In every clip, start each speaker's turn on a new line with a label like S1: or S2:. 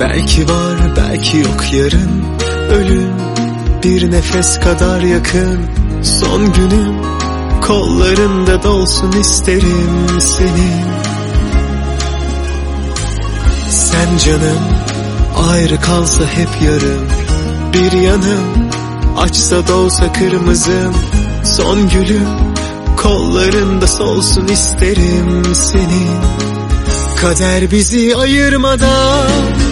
S1: Belki var belki yok yarın. Ölüm bir nefes kadar yakın. Son günüm kollarında dolsun isterim senin Sen canım ayrı kalsa hep yarım. Bir yanım açsa dolsa kırmızım. Son gülüm kollarında solsun isterim senin Kader bizi ayırmadan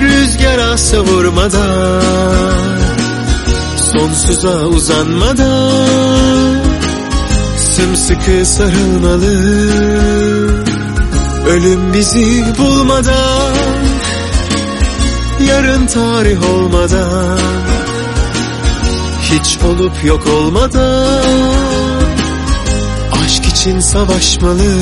S1: Rüzgara savurmadan Sonsuza uzanmadan Sımsıkı sarılmalı Ölüm bizi bulmadan Yarın tarih olmadan Hiç olup yok olmadan Aşk için savaşmalı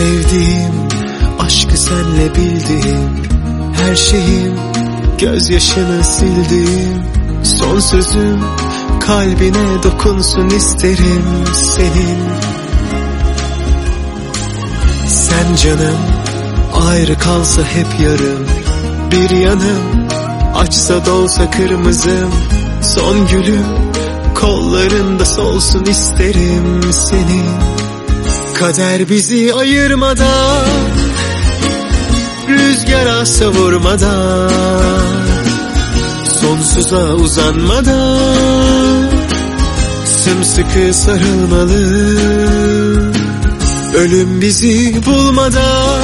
S1: Sevdiğim, aşkı senle bildiğim Her şeyim, gözyaşını sildiğim. Son sözüm, kalbine dokunsun isterim senin. Sen canım, ayrı kalsa hep yarım. Bir yanım, açsa dolsa kırmızım. Son gülüm, kollarında solsun isterim senin Kader bizi ayırmadan Rüzgara savurmadan Sonsuza uzanmadan Sımsıkı sarılmalı. Ölüm bizi bulmadan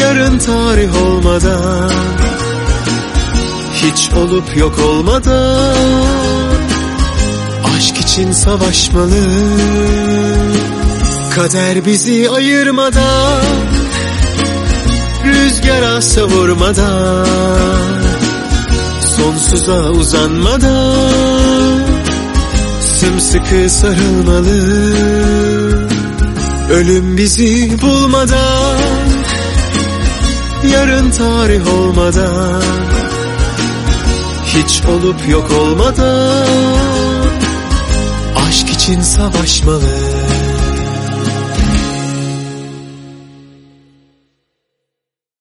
S1: Yarın tarih olmadan Hiç olup yok olmadan Aşk için savaşmalı Kader bizi ayırmadan Rüzgara savurmadan Sonsuza uzanmadan Sımsıkı sarılmalı. Ölüm bizi bulmadan Yarın tarih olmadan Hiç olup yok olmadan Aşk için savaşmalı